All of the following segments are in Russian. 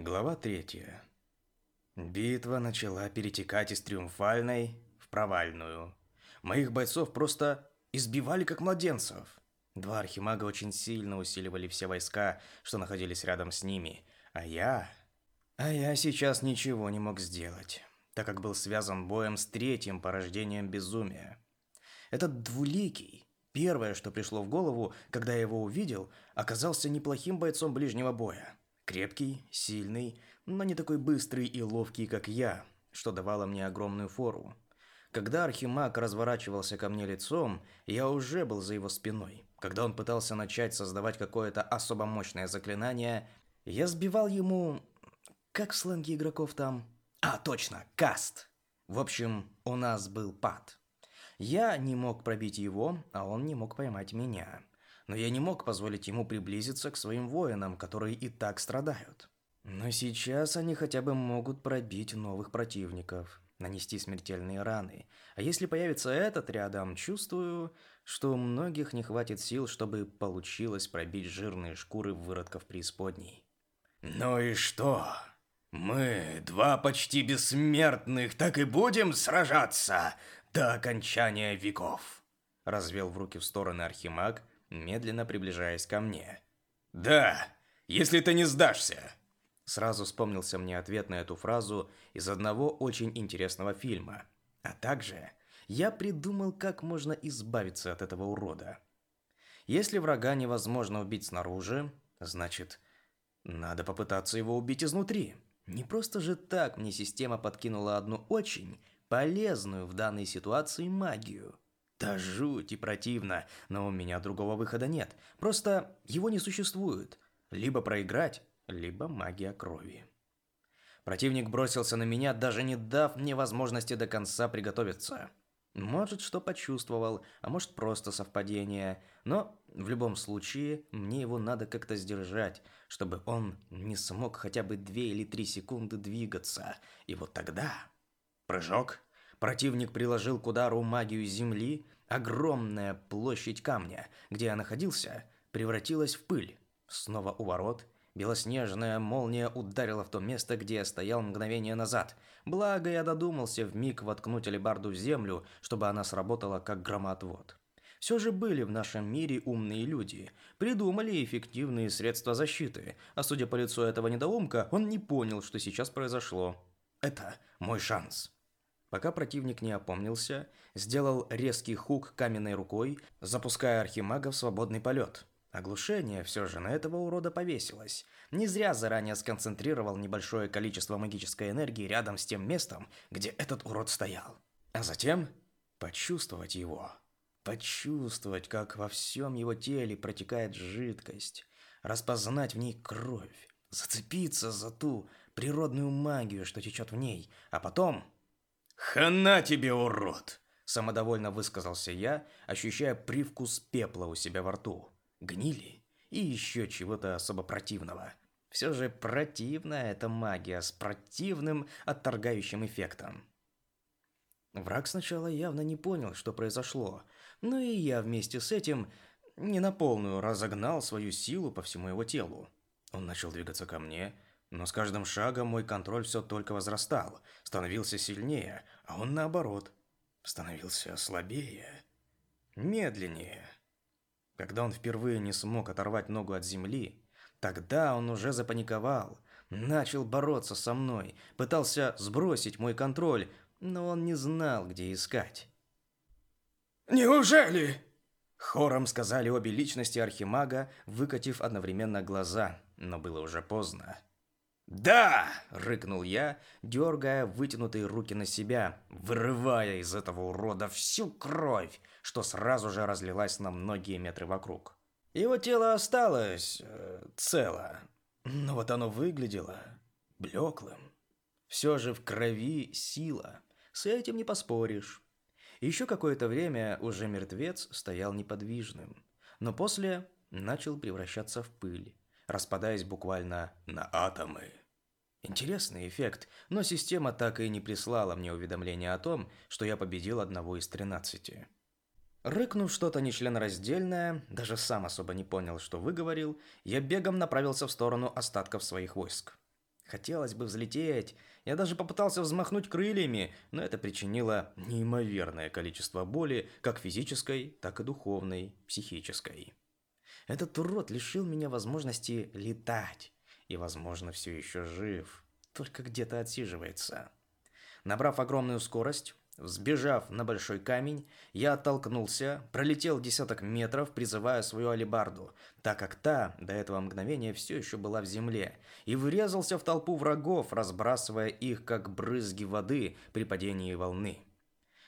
Глава третья. Битва начала перетекать из триумфальной в провальную. Моих бойцов просто избивали как младенцев. Два архимага очень сильно усиливали все войска, что находились рядом с ними, а я... А я сейчас ничего не мог сделать, так как был связан боем с третьим порождением безумия. Этот двуликий, первое, что пришло в голову, когда я его увидел, оказался неплохим бойцом ближнего боя. Крепкий, сильный, но не такой быстрый и ловкий, как я, что давало мне огромную фору. Когда Архимаг разворачивался ко мне лицом, я уже был за его спиной. Когда он пытался начать создавать какое-то особо мощное заклинание, я сбивал ему... Как в игроков там? А, точно, каст. В общем, у нас был пад. Я не мог пробить его, а он не мог поймать меня но я не мог позволить ему приблизиться к своим воинам, которые и так страдают. Но сейчас они хотя бы могут пробить новых противников, нанести смертельные раны. А если появится этот рядом, чувствую, что у многих не хватит сил, чтобы получилось пробить жирные шкуры выродков преисподней. «Ну и что? Мы, два почти бессмертных, так и будем сражаться до окончания веков?» Развел в руки в стороны Архимаг, медленно приближаясь ко мне. «Да, если ты не сдашься!» Сразу вспомнился мне ответ на эту фразу из одного очень интересного фильма. А также я придумал, как можно избавиться от этого урода. Если врага невозможно убить снаружи, значит, надо попытаться его убить изнутри. Не просто же так мне система подкинула одну очень полезную в данной ситуации магию – да жуть и противно, но у меня другого выхода нет. Просто его не существует. Либо проиграть, либо магия крови. Противник бросился на меня, даже не дав мне возможности до конца приготовиться. Может, что почувствовал, а может, просто совпадение. Но в любом случае, мне его надо как-то сдержать, чтобы он не смог хотя бы две или три секунды двигаться. И вот тогда... Прыжок. Противник приложил к удару магию земли, огромная площадь камня, где я находился, превратилась в пыль. Снова у ворот белоснежная молния ударила в то место, где я стоял мгновение назад. Благо я додумался в миг воткнуть алебарду в землю, чтобы она сработала как громоотвод. Все же были в нашем мире умные люди, придумали эффективные средства защиты, а судя по лицу этого недоумка, он не понял, что сейчас произошло. Это мой шанс. Пока противник не опомнился, сделал резкий хук каменной рукой, запуская архимага в свободный полет. Оглушение все же на этого урода повесилось. Не зря заранее сконцентрировал небольшое количество магической энергии рядом с тем местом, где этот урод стоял. А затем почувствовать его. Почувствовать, как во всем его теле протекает жидкость. Распознать в ней кровь. Зацепиться за ту природную магию, что течет в ней. А потом «Хана тебе, урод!» Самодовольно высказался я, ощущая привкус пепла у себя во рту, гнили и еще чего-то особо противного. Все же противная эта магия с противным отторгающим эффектом. Враг сначала явно не понял, что произошло, но и я вместе с этим не на полную разогнал свою силу по всему его телу. Он начал двигаться ко мне, но с каждым шагом мой контроль все только возрастал, становился сильнее, а он наоборот, становился слабее, медленнее. Когда он впервые не смог оторвать ногу от земли, тогда он уже запаниковал, начал бороться со мной, пытался сбросить мой контроль, но он не знал, где искать. «Неужели?» Хором сказали обе личности Архимага, выкатив одновременно глаза, но было уже поздно. «Да!» – рыкнул я, дергая вытянутые руки на себя, вырывая из этого урода всю кровь, что сразу же разлилась на многие метры вокруг. Его тело осталось э, цело, но вот оно выглядело блеклым. Все же в крови сила, с этим не поспоришь. Еще какое-то время уже мертвец стоял неподвижным, но после начал превращаться в пыль распадаясь буквально на атомы. Интересный эффект, но система так и не прислала мне уведомление о том, что я победил одного из тринадцати. Рыкнув что-то нечленораздельное, даже сам особо не понял, что выговорил, я бегом направился в сторону остатков своих войск. Хотелось бы взлететь. Я даже попытался взмахнуть крыльями, но это причинило неимоверное количество боли, как физической, так и духовной, психической. Этот урод лишил меня возможности летать. И, возможно, все еще жив. Только где-то отсиживается. Набрав огромную скорость, Взбежав на большой камень, я оттолкнулся, пролетел десяток метров, призывая свою алебарду, так как та до этого мгновения все еще была в земле, и врезался в толпу врагов, разбрасывая их, как брызги воды при падении волны.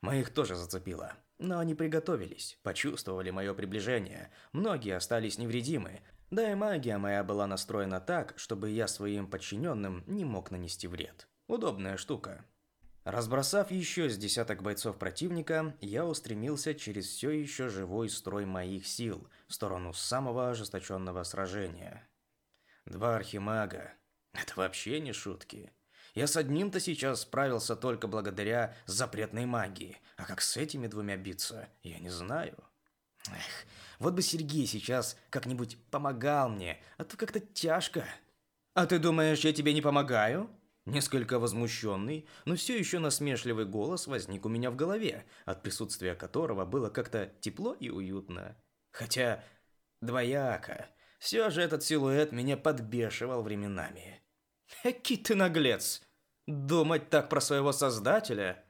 Моих тоже зацепило, но они приготовились, почувствовали мое приближение, многие остались невредимы, да и магия моя была настроена так, чтобы я своим подчиненным не мог нанести вред. Удобная штука. Разбросав еще с десяток бойцов противника, я устремился через все еще живой строй моих сил в сторону самого ожесточенного сражения. Два архимага. Это вообще не шутки. Я с одним-то сейчас справился только благодаря запретной магии, а как с этими двумя биться, я не знаю. Эх, вот бы Сергей сейчас как-нибудь помогал мне, а то как-то тяжко. А ты думаешь, я тебе не помогаю? Несколько возмущенный, но все еще насмешливый голос возник у меня в голове, от присутствия которого было как-то тепло и уютно. Хотя двояко. Все же этот силуэт меня подбешивал временами. Эки ты наглец! Думать так про своего создателя?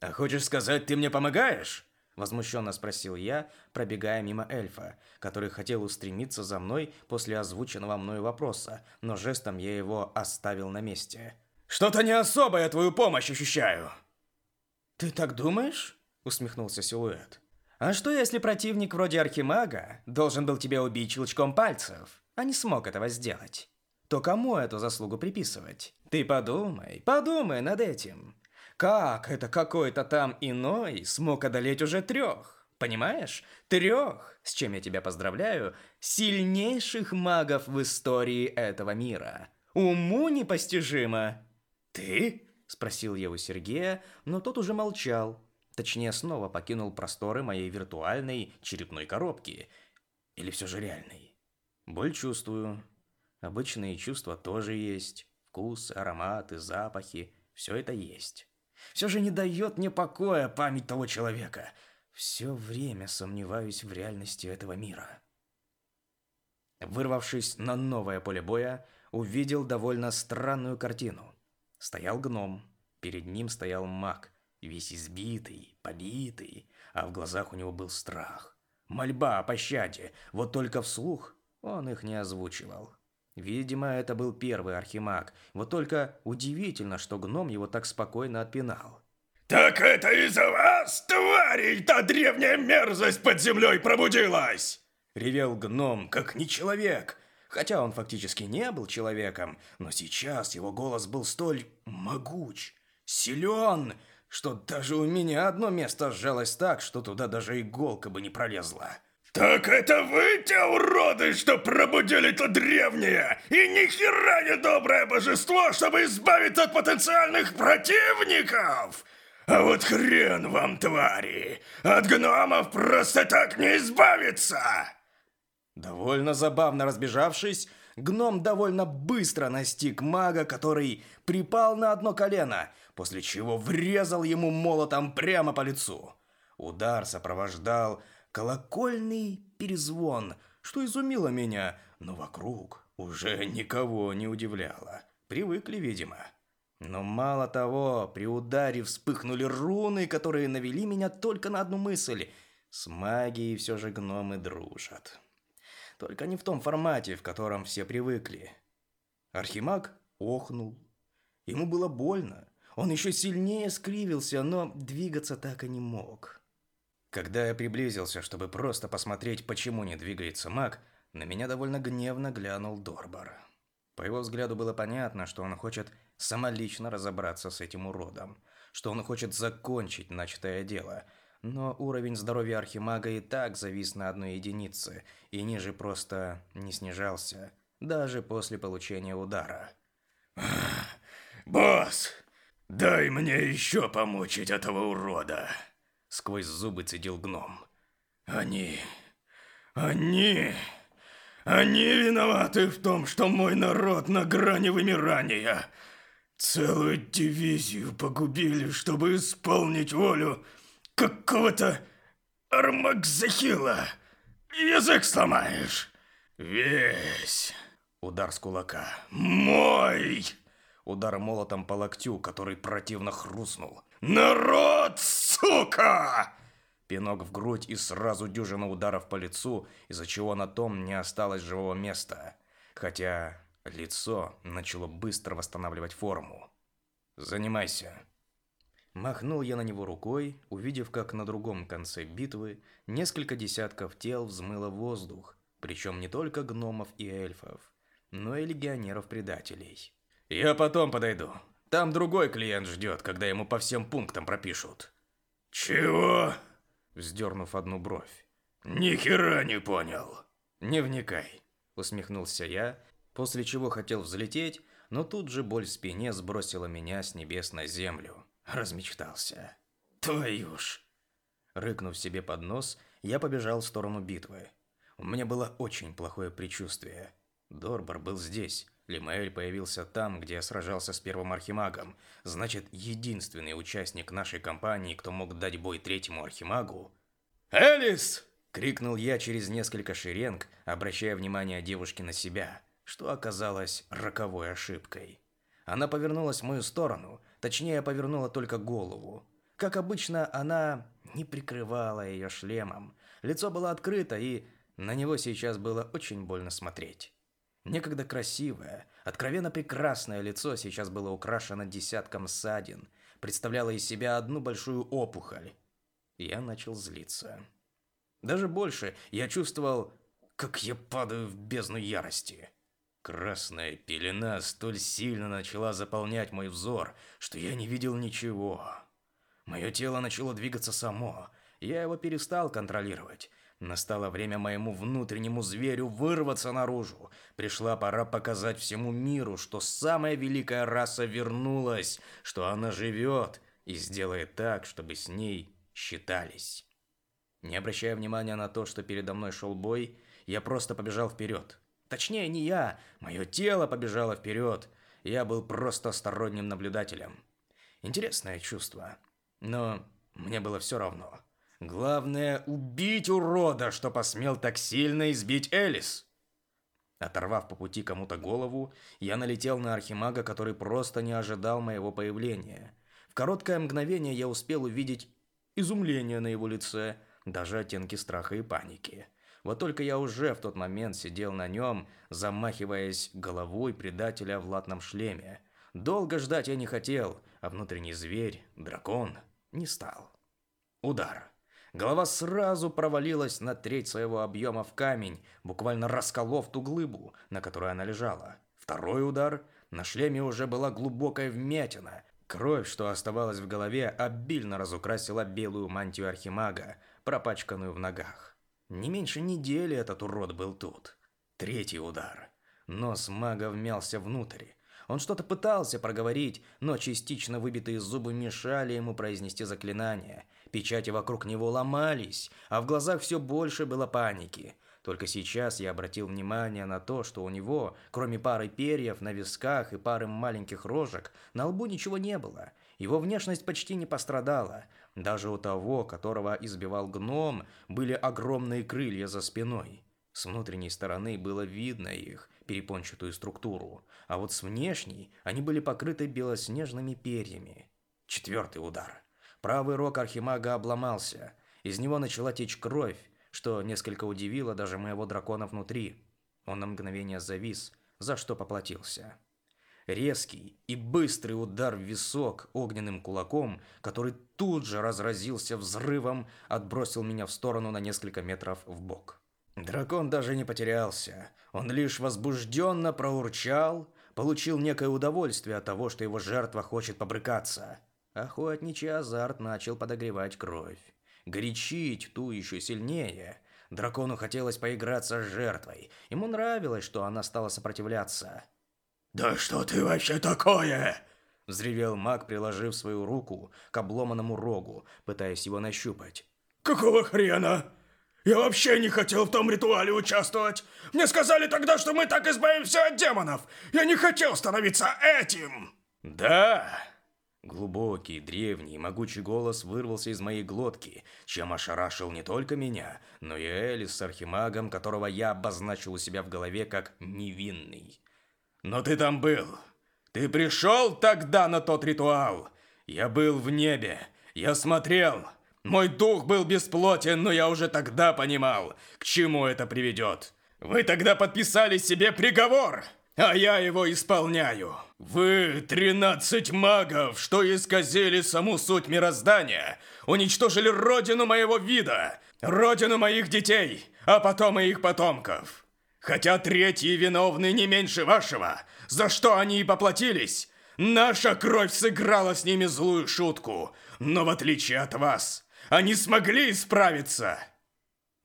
А хочешь сказать, ты мне помогаешь? Возмущенно спросил я, пробегая мимо эльфа, который хотел устремиться за мной после озвученного мною вопроса, но жестом я его оставил на месте. Что-то не особо я твою помощь ощущаю. Ты так думаешь? Усмехнулся силуэт. А что если противник вроде Архимага должен был тебя убить щелчком пальцев, а не смог этого сделать? То кому эту заслугу приписывать? Ты подумай, подумай над этим. Как это какой-то там иной смог одолеть уже трех? Понимаешь? Трех, с чем я тебя поздравляю, сильнейших магов в истории этого мира. Уму непостижимо. «Ты?» – спросил я у Сергея, но тот уже молчал. Точнее, снова покинул просторы моей виртуальной черепной коробки. Или все же реальной. Боль чувствую. Обычные чувства тоже есть. Вкус, ароматы, запахи. Все это есть. Все же не дает мне покоя память того человека. Все время сомневаюсь в реальности этого мира. Вырвавшись на новое поле боя, увидел довольно странную картину. Стоял гном, перед ним стоял маг, весь избитый, побитый, а в глазах у него был страх. Мольба о пощаде, вот только вслух он их не озвучивал. Видимо, это был первый архимаг, вот только удивительно, что гном его так спокойно отпинал. «Так это из-за вас, твари, та древняя мерзость под землей пробудилась!» Ревел гном, как не человек, Хотя он фактически не был человеком, но сейчас его голос был столь могуч, силен, что даже у меня одно место сжалось так, что туда даже иголка бы не пролезла. «Так это вы те уроды, что пробудили то древнее и ни хера не доброе божество, чтобы избавиться от потенциальных противников? А вот хрен вам, твари! От гномов просто так не избавиться!» Довольно забавно разбежавшись, гном довольно быстро настиг мага, который припал на одно колено, после чего врезал ему молотом прямо по лицу. Удар сопровождал колокольный перезвон, что изумило меня, но вокруг уже никого не удивляло. Привыкли, видимо. Но мало того, при ударе вспыхнули руны, которые навели меня только на одну мысль. С магией все же гномы дружат. Только не в том формате, в котором все привыкли. Архимаг охнул. Ему было больно. Он еще сильнее скривился, но двигаться так и не мог. Когда я приблизился, чтобы просто посмотреть, почему не двигается маг, на меня довольно гневно глянул Дорбар. По его взгляду было понятно, что он хочет самолично разобраться с этим уродом, что он хочет закончить начатое дело – но уровень здоровья Архимага и так завис на одной единице, и ниже просто не снижался, даже после получения удара. «Босс, дай мне еще помучить этого урода!» Сквозь зубы цедил гном. «Они... они... Они виноваты в том, что мой народ на грани вымирания. Целую дивизию погубили, чтобы исполнить волю какого-то Армакзахила. Язык сломаешь. Весь. Удар с кулака. Мой. Удар молотом по локтю, который противно хрустнул. Народ, сука! Пинок в грудь и сразу дюжина ударов по лицу, из-за чего на том не осталось живого места. Хотя лицо начало быстро восстанавливать форму. «Занимайся». Махнул я на него рукой, увидев, как на другом конце битвы несколько десятков тел взмыло воздух, причем не только гномов и эльфов, но и легионеров-предателей. «Я потом подойду. Там другой клиент ждет, когда ему по всем пунктам пропишут». «Чего?» Вздернув одну бровь. «Ни хера не понял». «Не вникай», усмехнулся я, после чего хотел взлететь, но тут же боль в спине сбросила меня с небес на землю. Размечтался. «Твою ж!» Рыкнув себе под нос, я побежал в сторону битвы. У меня было очень плохое предчувствие. Дорбар был здесь, Лимаэль появился там, где я сражался с первым архимагом. Значит, единственный участник нашей компании, кто мог дать бой третьему архимагу... «Элис!» — крикнул я через несколько шеренг, обращая внимание девушки на себя, что оказалось роковой ошибкой. Она повернулась в мою сторону, точнее, повернула только голову. Как обычно, она не прикрывала ее шлемом. Лицо было открыто, и на него сейчас было очень больно смотреть. Некогда красивое, откровенно прекрасное лицо сейчас было украшено десятком ссадин, представляло из себя одну большую опухоль. Я начал злиться. Даже больше я чувствовал, как я падаю в бездну ярости. Красная пелена столь сильно начала заполнять мой взор, что я не видел ничего. Мое тело начало двигаться само. Я его перестал контролировать. Настало время моему внутреннему зверю вырваться наружу. Пришла пора показать всему миру, что самая великая раса вернулась, что она живет и сделает так, чтобы с ней считались. Не обращая внимания на то, что передо мной шел бой, я просто побежал вперед. Точнее, не я, мое тело побежало вперед. Я был просто сторонним наблюдателем. Интересное чувство. Но мне было все равно. Главное убить урода, что посмел так сильно избить Элис. Оторвав по пути кому-то голову, я налетел на архимага, который просто не ожидал моего появления. В короткое мгновение я успел увидеть изумление на его лице, даже оттенки страха и паники. Вот только я уже в тот момент сидел на нем, замахиваясь головой предателя в латном шлеме. Долго ждать я не хотел, а внутренний зверь, дракон, не стал. Удар. Голова сразу провалилась на треть своего объема в камень, буквально расколов ту глыбу, на которой она лежала. Второй удар. На шлеме уже была глубокая вмятина. Кровь, что оставалась в голове, обильно разукрасила белую мантию архимага, пропачканную в ногах. Не меньше недели этот урод был тут. Третий удар. Нос мага вмялся внутрь. Он что-то пытался проговорить, но частично выбитые зубы мешали ему произнести заклинание, Печати вокруг него ломались, а в глазах все больше было паники. Только сейчас я обратил внимание на то, что у него, кроме пары перьев на висках и пары маленьких рожек, на лбу ничего не было. Его внешность почти не пострадала. Даже у того, которого избивал гном, были огромные крылья за спиной. С внутренней стороны было видно их, перепончатую структуру, а вот с внешней они были покрыты белоснежными перьями. Четвертый удар. Правый рог архимага обломался. Из него начала течь кровь, что несколько удивило даже моего дракона внутри. Он на мгновение завис, за что поплатился. Резкий и быстрый удар в висок огненным кулаком, который тут же разразился взрывом, отбросил меня в сторону на несколько метров в бок. Дракон даже не потерялся. Он лишь возбужденно проурчал, получил некое удовольствие от того, что его жертва хочет побрыкаться – Охотничий азарт начал подогревать кровь. Горячить ту еще сильнее. Дракону хотелось поиграться с жертвой. Ему нравилось, что она стала сопротивляться. «Да что ты вообще такое?» Взревел маг, приложив свою руку к обломанному рогу, пытаясь его нащупать. «Какого хрена? Я вообще не хотел в том ритуале участвовать. Мне сказали тогда, что мы так избавимся от демонов. Я не хотел становиться этим. Да. Глубокий, древний, могучий голос вырвался из моей глотки, чем ошарашил не только меня, но и Элис с архимагом, которого я обозначил у себя в голове как невинный. Но ты там был. Ты пришел тогда на тот ритуал. Я был в небе. Я смотрел. Мой дух был бесплотен, но я уже тогда понимал, к чему это приведет. Вы тогда подписали себе приговор, а я его исполняю. Вы, тринадцать магов, что исказили саму суть мироздания, уничтожили родину моего вида, родину моих детей, а потом и их потомков. Хотя третьи виновны не меньше вашего, за что они и поплатились. Наша кровь сыграла с ними злую шутку, но в отличие от вас, они смогли справиться!»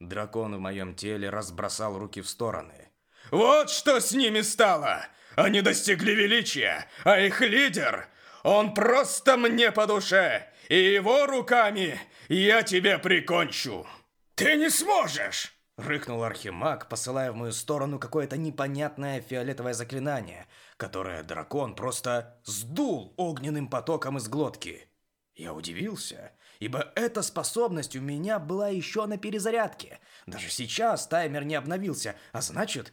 Дракон в моем теле разбросал руки в стороны. «Вот что с ними стало! Они достигли величия, а их лидер, он просто мне по душе, и его руками я тебя прикончу!» «Ты не сможешь!» Рыкнул Архимаг, посылая в мою сторону какое-то непонятное фиолетовое заклинание, которое дракон просто сдул огненным потоком из глотки. Я удивился ибо эта способность у меня была еще на перезарядке. Даже сейчас таймер не обновился, а значит,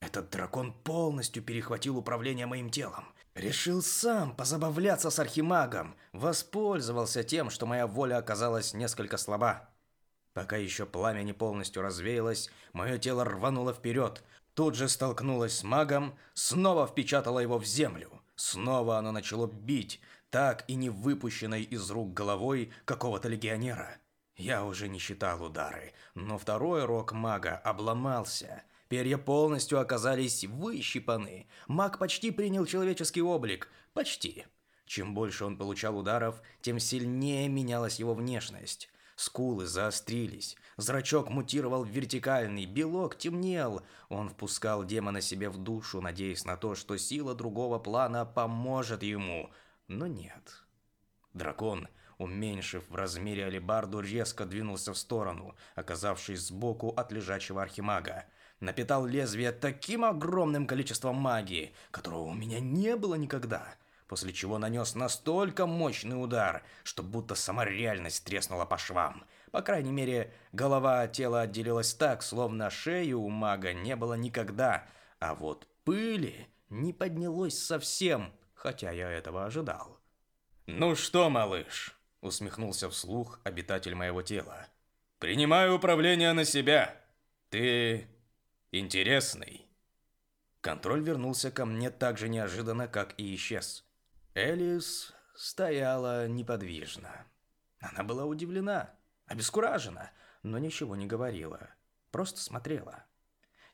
этот дракон полностью перехватил управление моим телом. Решил сам позабавляться с архимагом, воспользовался тем, что моя воля оказалась несколько слаба. Пока еще пламя не полностью развеялось, мое тело рвануло вперед, тут же столкнулось с магом, снова впечатало его в землю. Снова оно начало бить, так и не выпущенной из рук головой какого-то легионера. Я уже не считал удары, но второй рог мага обломался. Перья полностью оказались выщипаны. Маг почти принял человеческий облик. Почти. Чем больше он получал ударов, тем сильнее менялась его внешность. Скулы заострились, зрачок мутировал в вертикальный, белок темнел. Он впускал демона себе в душу, надеясь на то, что сила другого плана поможет ему – но нет. Дракон, уменьшив в размере алебарду, резко двинулся в сторону, оказавшись сбоку от лежачего архимага. Напитал лезвие таким огромным количеством магии, которого у меня не было никогда, после чего нанес настолько мощный удар, что будто сама реальность треснула по швам. По крайней мере, голова от тела отделилась так, словно шею у мага не было никогда, а вот пыли не поднялось совсем – хотя я этого ожидал. «Ну что, малыш?» – усмехнулся вслух обитатель моего тела. «Принимаю управление на себя. Ты интересный». Контроль вернулся ко мне так же неожиданно, как и исчез. Элис стояла неподвижно. Она была удивлена, обескуражена, но ничего не говорила, просто смотрела.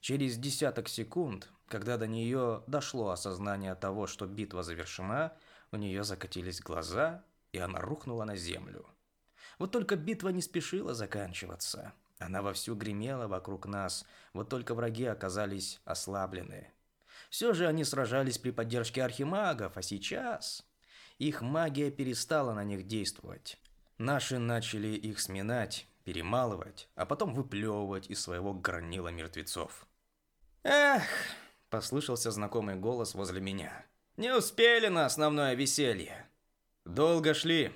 Через десяток секунд когда до нее дошло осознание того, что битва завершена, у нее закатились глаза, и она рухнула на землю. Вот только битва не спешила заканчиваться. Она вовсю гремела вокруг нас, вот только враги оказались ослаблены. Все же они сражались при поддержке архимагов, а сейчас их магия перестала на них действовать. Наши начали их сминать, перемалывать, а потом выплевывать из своего гранила мертвецов. Эх, Послышался знакомый голос возле меня. «Не успели на основное веселье!» «Долго шли!»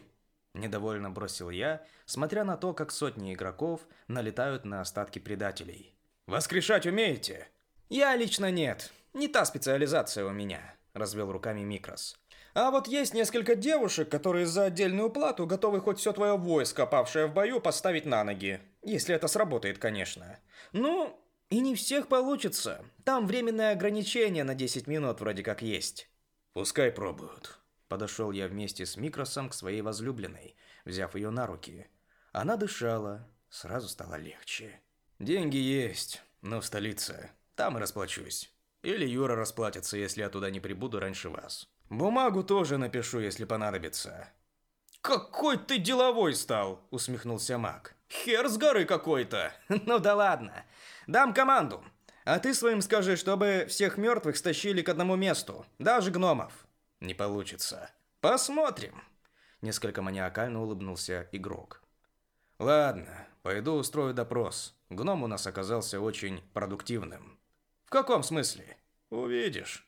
Недовольно бросил я, смотря на то, как сотни игроков налетают на остатки предателей. «Воскрешать умеете?» «Я лично нет. Не та специализация у меня», – развел руками Микрос. «А вот есть несколько девушек, которые за отдельную плату готовы хоть все твое войско, павшее в бою, поставить на ноги. Если это сработает, конечно. Ну, и не всех получится. Там временное ограничение на 10 минут вроде как есть. Пускай пробуют. Подошел я вместе с Микросом к своей возлюбленной, взяв ее на руки. Она дышала, сразу стало легче. Деньги есть, но в столице. Там и расплачусь. Или Юра расплатится, если я туда не прибуду раньше вас. Бумагу тоже напишу, если понадобится. «Какой ты деловой стал!» – усмехнулся Мак. «Хер с горы какой-то!» «Ну да ладно. Дам команду. А ты своим скажи, чтобы всех мертвых стащили к одному месту, даже гномов. Не получится. Посмотрим. Несколько маниакально улыбнулся игрок. Ладно, Пойду устрою допрос. Гном у нас оказался очень продуктивным. В каком смысле? Увидишь.